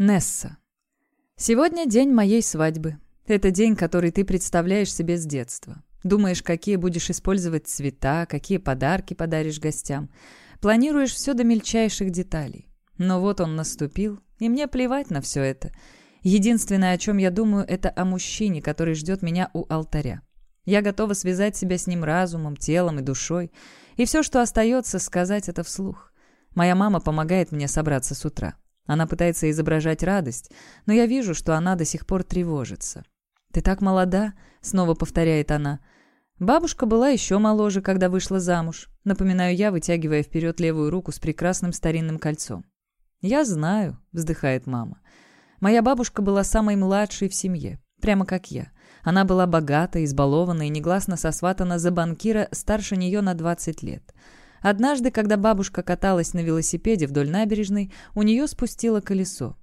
Несса. Сегодня день моей свадьбы. Это день, который ты представляешь себе с детства. Думаешь, какие будешь использовать цвета, какие подарки подаришь гостям. Планируешь все до мельчайших деталей. Но вот он наступил, и мне плевать на все это. Единственное, о чем я думаю, это о мужчине, который ждет меня у алтаря. Я готова связать себя с ним разумом, телом и душой. И все, что остается, сказать это вслух. Моя мама помогает мне собраться с утра. Она пытается изображать радость, но я вижу, что она до сих пор тревожится. «Ты так молода», — снова повторяет она. Бабушка была еще моложе, когда вышла замуж. Напоминаю я, вытягивая вперед левую руку с прекрасным старинным кольцом. «Я знаю», — вздыхает мама. «Моя бабушка была самой младшей в семье, прямо как я. Она была богата, избалована и негласно сосватана за банкира старше нее на 20 лет. Однажды, когда бабушка каталась на велосипеде вдоль набережной, у нее спустило колесо.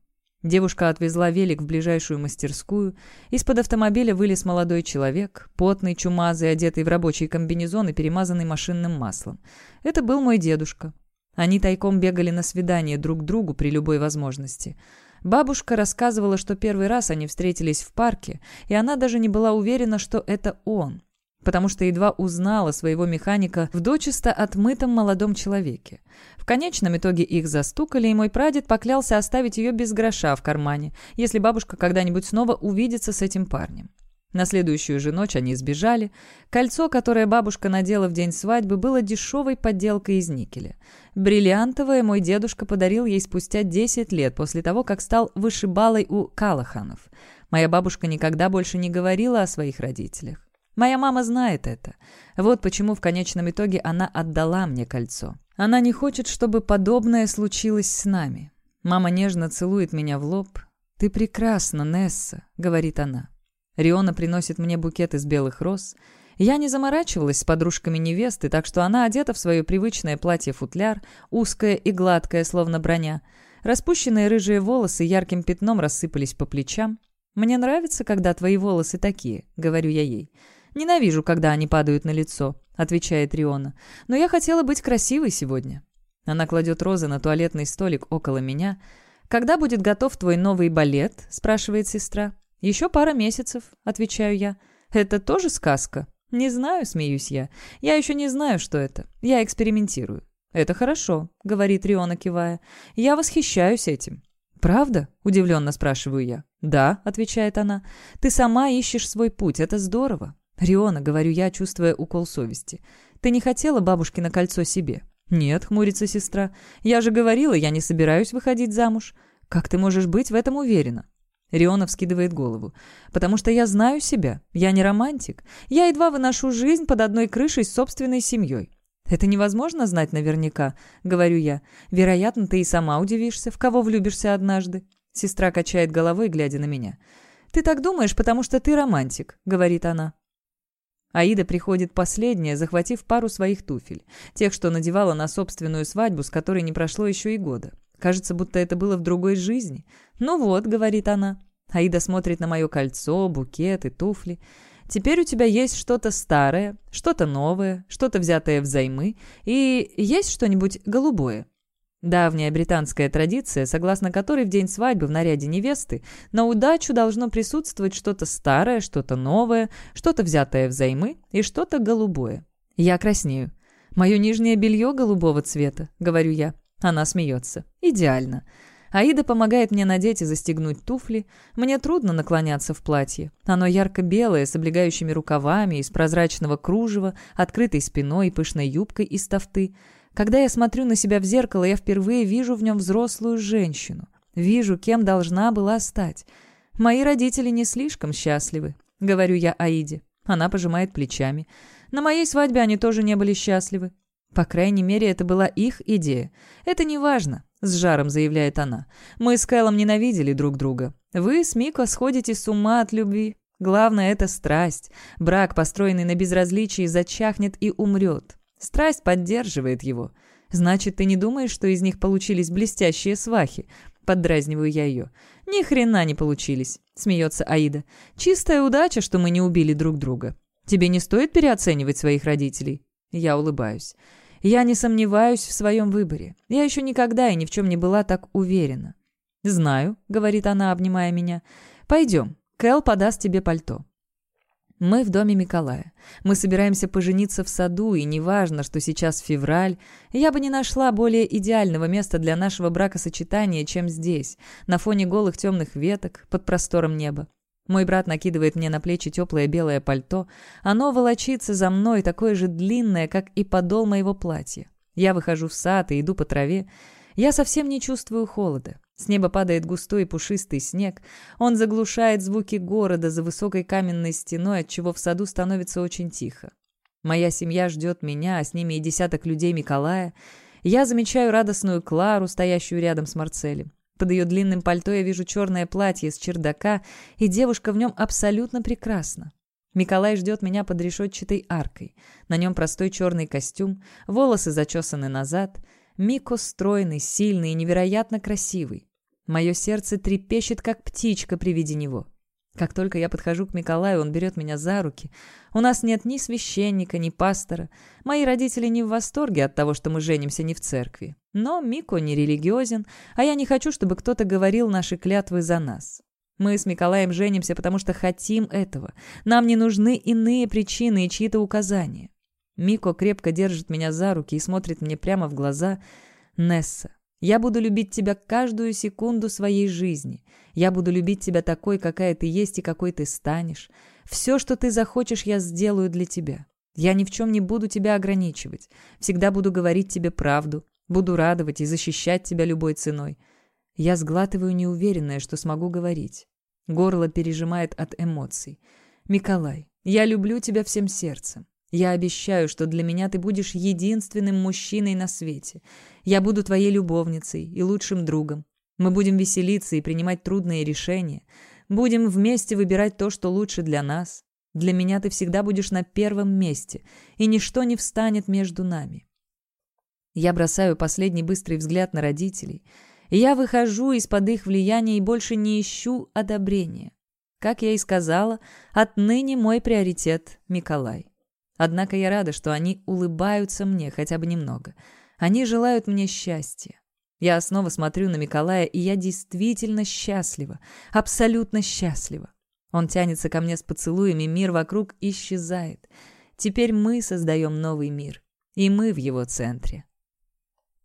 Девушка отвезла велик в ближайшую мастерскую. Из-под автомобиля вылез молодой человек, потный, чумазый, одетый в рабочий комбинезон и перемазанный машинным маслом. Это был мой дедушка. Они тайком бегали на свидание друг к другу при любой возможности. Бабушка рассказывала, что первый раз они встретились в парке, и она даже не была уверена, что это он потому что едва узнала своего механика в дочисто отмытом молодом человеке. В конечном итоге их застукали, и мой прадед поклялся оставить ее без гроша в кармане, если бабушка когда-нибудь снова увидится с этим парнем. На следующую же ночь они сбежали. Кольцо, которое бабушка надела в день свадьбы, было дешевой подделкой из никеля. Бриллиантовое мой дедушка подарил ей спустя 10 лет после того, как стал вышибалой у Калаханов. Моя бабушка никогда больше не говорила о своих родителях. Моя мама знает это. Вот почему в конечном итоге она отдала мне кольцо. Она не хочет, чтобы подобное случилось с нами. Мама нежно целует меня в лоб. «Ты прекрасна, Несса», — говорит она. Риона приносит мне букет из белых роз. Я не заморачивалась с подружками невесты, так что она одета в свое привычное платье-футляр, узкое и гладкое, словно броня. Распущенные рыжие волосы ярким пятном рассыпались по плечам. «Мне нравится, когда твои волосы такие», — говорю я ей. «Ненавижу, когда они падают на лицо», — отвечает Риона. «Но я хотела быть красивой сегодня». Она кладет розы на туалетный столик около меня. «Когда будет готов твой новый балет?» — спрашивает сестра. «Еще пара месяцев», — отвечаю я. «Это тоже сказка?» «Не знаю», — смеюсь я. «Я еще не знаю, что это. Я экспериментирую». «Это хорошо», — говорит Риона, кивая. «Я восхищаюсь этим». «Правда?» — удивленно спрашиваю я. «Да», — отвечает она. «Ты сама ищешь свой путь. Это здорово. «Риона», — говорю я, чувствуя укол совести, — «ты не хотела бабушкино кольцо себе?» «Нет», — хмурится сестра, — «я же говорила, я не собираюсь выходить замуж. Как ты можешь быть в этом уверена?» Риона вскидывает голову. «Потому что я знаю себя. Я не романтик. Я едва выношу жизнь под одной крышей с собственной семьей. «Это невозможно знать наверняка», — говорю я. «Вероятно, ты и сама удивишься, в кого влюбишься однажды». Сестра качает головой, глядя на меня. «Ты так думаешь, потому что ты романтик», — говорит она. Аида приходит последняя, захватив пару своих туфель. Тех, что надевала на собственную свадьбу, с которой не прошло еще и года. Кажется, будто это было в другой жизни. «Ну вот», — говорит она. Аида смотрит на мое кольцо, букет и туфли. «Теперь у тебя есть что-то старое, что-то новое, что-то взятое взаймы, и есть что-нибудь голубое». Давняя британская традиция, согласно которой в день свадьбы в наряде невесты на удачу должно присутствовать что-то старое, что-то новое, что-то взятое взаймы и что-то голубое. Я краснею. «Мое нижнее белье голубого цвета», — говорю я. Она смеется. «Идеально». Аида помогает мне надеть и застегнуть туфли. Мне трудно наклоняться в платье. Оно ярко-белое, с облегающими рукавами, из прозрачного кружева, открытой спиной и пышной юбкой из тафты. Когда я смотрю на себя в зеркало, я впервые вижу в нем взрослую женщину. Вижу, кем должна была стать. Мои родители не слишком счастливы, говорю я Аиде. Она пожимает плечами. На моей свадьбе они тоже не были счастливы. По крайней мере, это была их идея. Это не важно, с жаром заявляет она. Мы с Кайлом ненавидели друг друга. Вы с Мико сходите с ума от любви. Главное — это страсть. Брак, построенный на безразличии, зачахнет и умрет. Страсть поддерживает его. Значит, ты не думаешь, что из них получились блестящие свахи? Поддразниваю я ее. Ни хрена не получились, смеется Аида. Чистая удача, что мы не убили друг друга. Тебе не стоит переоценивать своих родителей. Я улыбаюсь. Я не сомневаюсь в своем выборе. Я еще никогда и ни в чем не была так уверена. «Знаю», — говорит она, обнимая меня. «Пойдем, Кэл подаст тебе пальто». Мы в доме Миколая. Мы собираемся пожениться в саду, и неважно, что сейчас февраль, я бы не нашла более идеального места для нашего бракосочетания, чем здесь, на фоне голых темных веток, под простором неба. Мой брат накидывает мне на плечи теплое белое пальто. Оно волочится за мной, такое же длинное, как и подол моего платья. Я выхожу в сад и иду по траве. Я совсем не чувствую холода. С неба падает густой и пушистый снег. Он заглушает звуки города за высокой каменной стеной, отчего в саду становится очень тихо. Моя семья ждет меня, а с ними и десяток людей Николая. Я замечаю радостную Клару, стоящую рядом с Марцелем. Под ее длинным пальто я вижу черное платье с чердака, и девушка в нем абсолютно прекрасна. Николай ждет меня под решетчатой аркой. На нем простой черный костюм, волосы зачесаны назад — Мико стройный, сильный и невероятно красивый. Мое сердце трепещет, как птичка при виде него. Как только я подхожу к Николаю, он берет меня за руки. У нас нет ни священника, ни пастора. Мои родители не в восторге от того, что мы женимся не в церкви. Но Мико не религиозен, а я не хочу, чтобы кто-то говорил наши клятвы за нас. Мы с Николаем женимся, потому что хотим этого. Нам не нужны иные причины и чьи-то указания. Мико крепко держит меня за руки и смотрит мне прямо в глаза. «Несса, я буду любить тебя каждую секунду своей жизни. Я буду любить тебя такой, какая ты есть и какой ты станешь. Все, что ты захочешь, я сделаю для тебя. Я ни в чем не буду тебя ограничивать. Всегда буду говорить тебе правду. Буду радовать и защищать тебя любой ценой. Я сглатываю неуверенное, что смогу говорить. Горло пережимает от эмоций. «Миколай, я люблю тебя всем сердцем. Я обещаю, что для меня ты будешь единственным мужчиной на свете. Я буду твоей любовницей и лучшим другом. Мы будем веселиться и принимать трудные решения. Будем вместе выбирать то, что лучше для нас. Для меня ты всегда будешь на первом месте, и ничто не встанет между нами. Я бросаю последний быстрый взгляд на родителей. Я выхожу из-под их влияния и больше не ищу одобрения. Как я и сказала, отныне мой приоритет — Миколай. Однако я рада, что они улыбаются мне хотя бы немного. Они желают мне счастья. Я снова смотрю на Николая, и я действительно счастлива. Абсолютно счастлива. Он тянется ко мне с поцелуями, мир вокруг исчезает. Теперь мы создаем новый мир. И мы в его центре.